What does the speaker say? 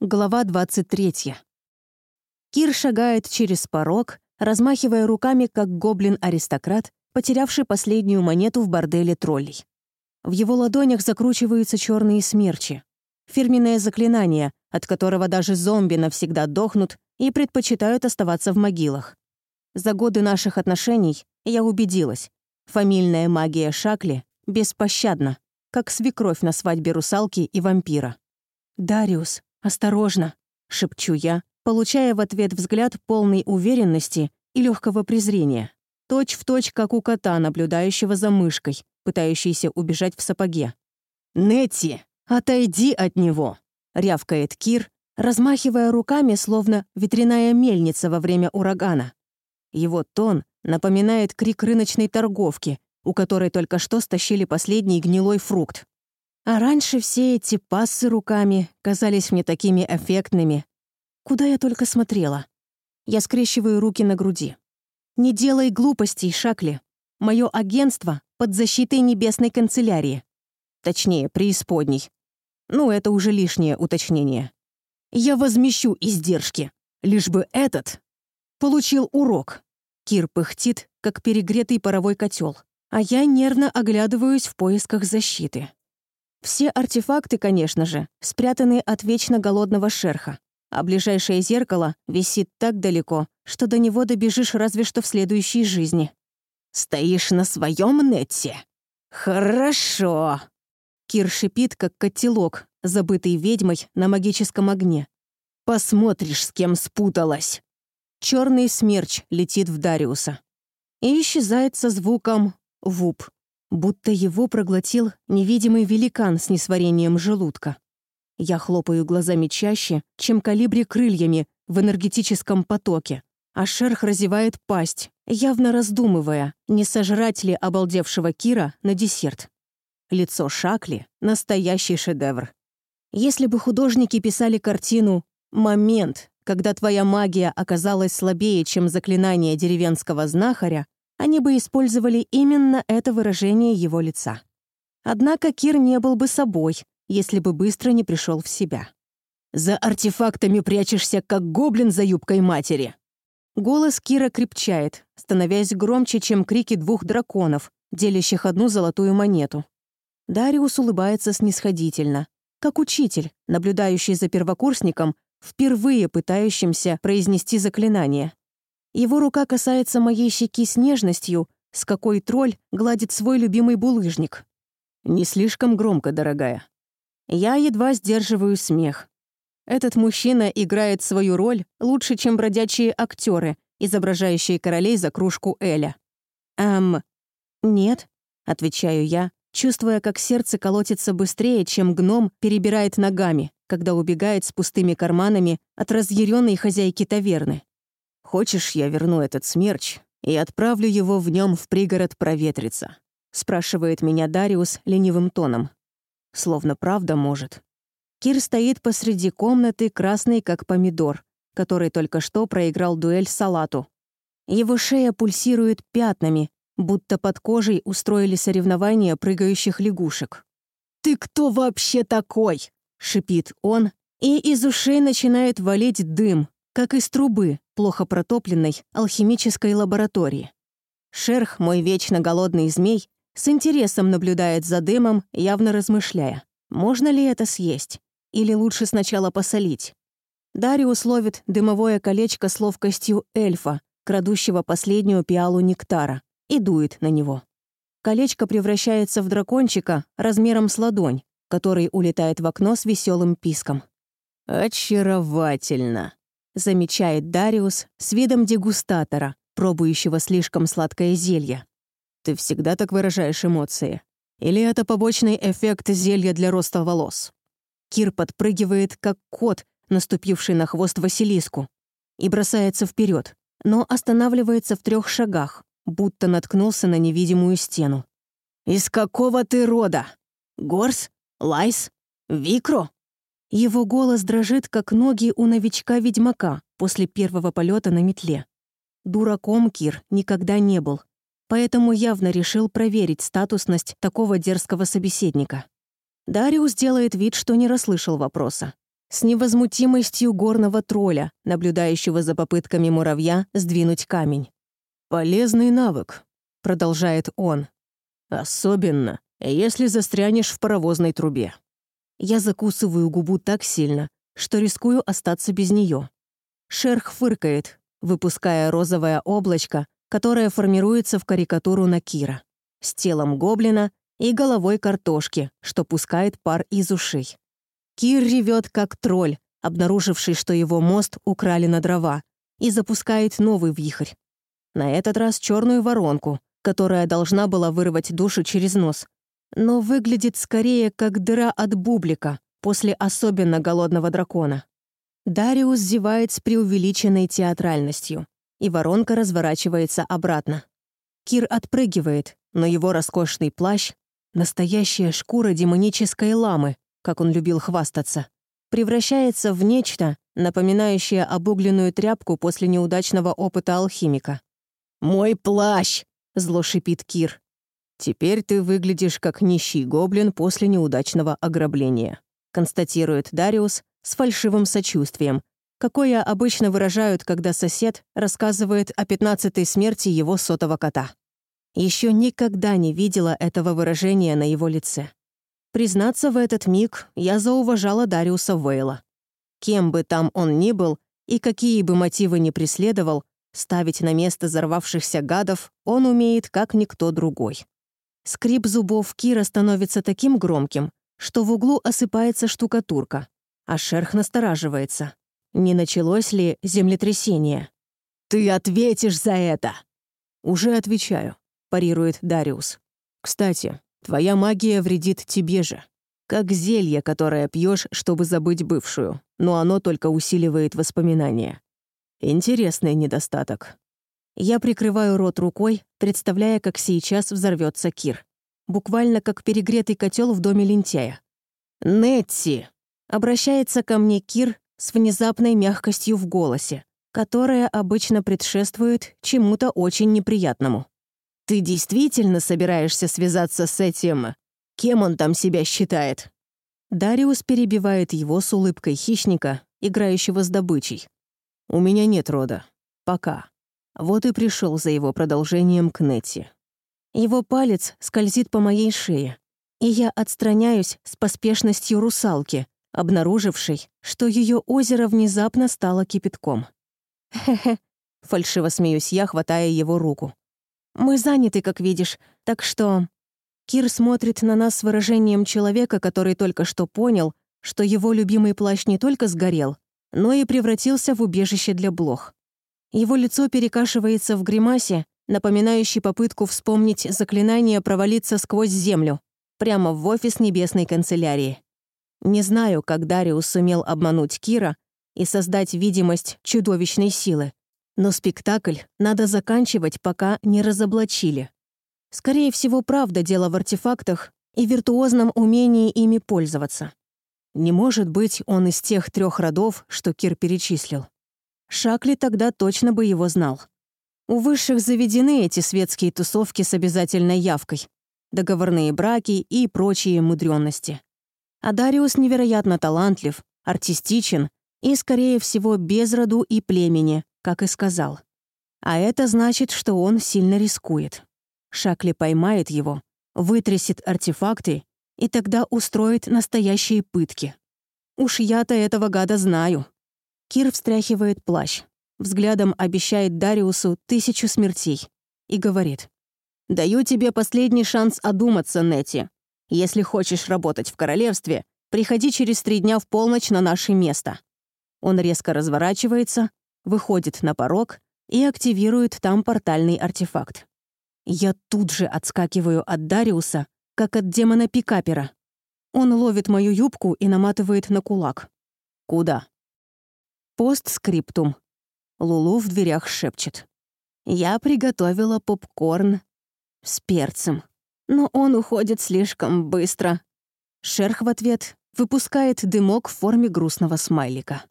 Глава 23. Кир шагает через порог, размахивая руками, как гоблин-аристократ, потерявший последнюю монету в борделе троллей. В его ладонях закручиваются черные смерчи. Фирменное заклинание, от которого даже зомби навсегда дохнут и предпочитают оставаться в могилах. За годы наших отношений я убедилась, фамильная магия Шакли беспощадна, как свекровь на свадьбе русалки и вампира. «Дариус, «Осторожно!» — шепчу я, получая в ответ взгляд полной уверенности и легкого презрения. Точь в точь, как у кота, наблюдающего за мышкой, пытающейся убежать в сапоге. «Нетти, отойди от него!» — рявкает Кир, размахивая руками, словно ветряная мельница во время урагана. Его тон напоминает крик рыночной торговки, у которой только что стащили последний гнилой фрукт. А раньше все эти пассы руками казались мне такими эффектными. Куда я только смотрела. Я скрещиваю руки на груди. «Не делай глупостей, Шакли. Мое агентство под защитой небесной канцелярии. Точнее, преисподней. Ну, это уже лишнее уточнение. Я возмещу издержки, лишь бы этот получил урок. Кир пыхтит, как перегретый паровой котел, а я нервно оглядываюсь в поисках защиты. Все артефакты, конечно же, спрятаны от вечно голодного шерха, а ближайшее зеркало висит так далеко, что до него добежишь разве что в следующей жизни. «Стоишь на своем Нетте? Хорошо!» Кир шипит, как котелок, забытый ведьмой на магическом огне. «Посмотришь, с кем спуталась!» Черный смерч летит в Дариуса и исчезает со звуком «вуп» будто его проглотил невидимый великан с несварением желудка. Я хлопаю глазами чаще, чем калибри крыльями в энергетическом потоке, а шерх разевает пасть, явно раздумывая, не сожрать ли обалдевшего Кира на десерт. Лицо Шакли — настоящий шедевр. Если бы художники писали картину «Момент, когда твоя магия оказалась слабее, чем заклинание деревенского знахаря», они бы использовали именно это выражение его лица. Однако Кир не был бы собой, если бы быстро не пришел в себя. «За артефактами прячешься, как гоблин за юбкой матери!» Голос Кира крепчает, становясь громче, чем крики двух драконов, делящих одну золотую монету. Дариус улыбается снисходительно, как учитель, наблюдающий за первокурсником, впервые пытающимся произнести заклинание. Его рука касается моей щеки с нежностью, с какой тролль гладит свой любимый булыжник. Не слишком громко, дорогая. Я едва сдерживаю смех. Этот мужчина играет свою роль лучше, чем бродячие актеры, изображающие королей за кружку Эля. «Эм, нет», — отвечаю я, чувствуя, как сердце колотится быстрее, чем гном перебирает ногами, когда убегает с пустыми карманами от разъяренной хозяйки таверны. «Хочешь, я верну этот смерч и отправлю его в нем в пригород проветриться?» — спрашивает меня Дариус ленивым тоном. Словно правда может. Кир стоит посреди комнаты, красный как помидор, который только что проиграл дуэль Салату. Его шея пульсирует пятнами, будто под кожей устроили соревнования прыгающих лягушек. «Ты кто вообще такой?» — шипит он, и из ушей начинает валить дым, как из трубы, плохо протопленной алхимической лаборатории. Шерх, мой вечно голодный змей, с интересом наблюдает за дымом, явно размышляя, можно ли это съесть, или лучше сначала посолить. Дариус ловит дымовое колечко с ловкостью эльфа, крадущего последнюю пиалу нектара, и дует на него. Колечко превращается в дракончика размером с ладонь, который улетает в окно с веселым писком. «Очаровательно!» Замечает Дариус с видом дегустатора, пробующего слишком сладкое зелье. «Ты всегда так выражаешь эмоции? Или это побочный эффект зелья для роста волос?» Кир подпрыгивает, как кот, наступивший на хвост Василиску, и бросается вперед, но останавливается в трех шагах, будто наткнулся на невидимую стену. «Из какого ты рода? Горс? Лайс? Викро?» Его голос дрожит, как ноги у новичка-ведьмака после первого полета на метле. Дураком Кир никогда не был, поэтому явно решил проверить статусность такого дерзкого собеседника. Дариус делает вид, что не расслышал вопроса. с невозмутимостью горного тролля, наблюдающего за попытками муравья сдвинуть камень. «Полезный навык», — продолжает он. «Особенно, если застрянешь в паровозной трубе». Я закусываю губу так сильно, что рискую остаться без нее. Шерх фыркает, выпуская розовое облачко, которое формируется в карикатуру на Кира, с телом гоблина и головой картошки, что пускает пар из ушей. Кир ревет как тролль, обнаруживший, что его мост украли на дрова, и запускает новый вихрь. На этот раз черную воронку, которая должна была вырвать душу через нос, но выглядит скорее как дыра от бублика после особенно голодного дракона. Дариус зевает с преувеличенной театральностью, и воронка разворачивается обратно. Кир отпрыгивает, но его роскошный плащ — настоящая шкура демонической ламы, как он любил хвастаться, превращается в нечто, напоминающее обугленную тряпку после неудачного опыта алхимика. «Мой плащ!» — зло шипит Кир. «Теперь ты выглядишь как нищий гоблин после неудачного ограбления», констатирует Дариус с фальшивым сочувствием, какое обычно выражают, когда сосед рассказывает о пятнадцатой смерти его сотого кота. Еще никогда не видела этого выражения на его лице. Признаться, в этот миг я зауважала Дариуса Вейла. Кем бы там он ни был и какие бы мотивы ни преследовал, ставить на место взорвавшихся гадов он умеет, как никто другой. Скрип зубов Кира становится таким громким, что в углу осыпается штукатурка, а шерх настораживается. Не началось ли землетрясение? «Ты ответишь за это!» «Уже отвечаю», — парирует Дариус. «Кстати, твоя магия вредит тебе же. Как зелье, которое пьешь, чтобы забыть бывшую, но оно только усиливает воспоминания. Интересный недостаток. Я прикрываю рот рукой, представляя, как сейчас взорвется Кир. Буквально как перегретый котел в доме лентяя. «Нетти!» — обращается ко мне Кир с внезапной мягкостью в голосе, которая обычно предшествует чему-то очень неприятному. «Ты действительно собираешься связаться с этим? Кем он там себя считает?» Дариус перебивает его с улыбкой хищника, играющего с добычей. «У меня нет рода. Пока. Вот и пришел за его продолжением к Нетти. Его палец скользит по моей шее, и я отстраняюсь с поспешностью русалки, обнаружившей, что ее озеро внезапно стало кипятком. «Хе-хе», — фальшиво смеюсь я, хватая его руку. «Мы заняты, как видишь, так что...» Кир смотрит на нас с выражением человека, который только что понял, что его любимый плащ не только сгорел, но и превратился в убежище для блох. Его лицо перекашивается в гримасе, напоминающей попытку вспомнить заклинание провалиться сквозь землю, прямо в офис небесной канцелярии. Не знаю, как Дариус сумел обмануть Кира и создать видимость чудовищной силы, но спектакль надо заканчивать, пока не разоблачили. Скорее всего, правда дело в артефактах и виртуозном умении ими пользоваться. Не может быть он из тех трех родов, что Кир перечислил. Шакли тогда точно бы его знал. У высших заведены эти светские тусовки с обязательной явкой, договорные браки и прочие мудрённости. А Дариус невероятно талантлив, артистичен и, скорее всего, без роду и племени, как и сказал. А это значит, что он сильно рискует. Шакли поймает его, вытрясет артефакты и тогда устроит настоящие пытки. Уж я-то этого гада знаю. Кир встряхивает плащ, взглядом обещает Дариусу тысячу смертей и говорит. «Даю тебе последний шанс одуматься, Нети. Если хочешь работать в королевстве, приходи через три дня в полночь на наше место». Он резко разворачивается, выходит на порог и активирует там портальный артефакт. Я тут же отскакиваю от Дариуса, как от демона-пикапера. Он ловит мою юбку и наматывает на кулак. «Куда?» Постскриптум. Лулу в дверях шепчет. «Я приготовила попкорн с перцем, но он уходит слишком быстро». Шерх в ответ выпускает дымок в форме грустного смайлика.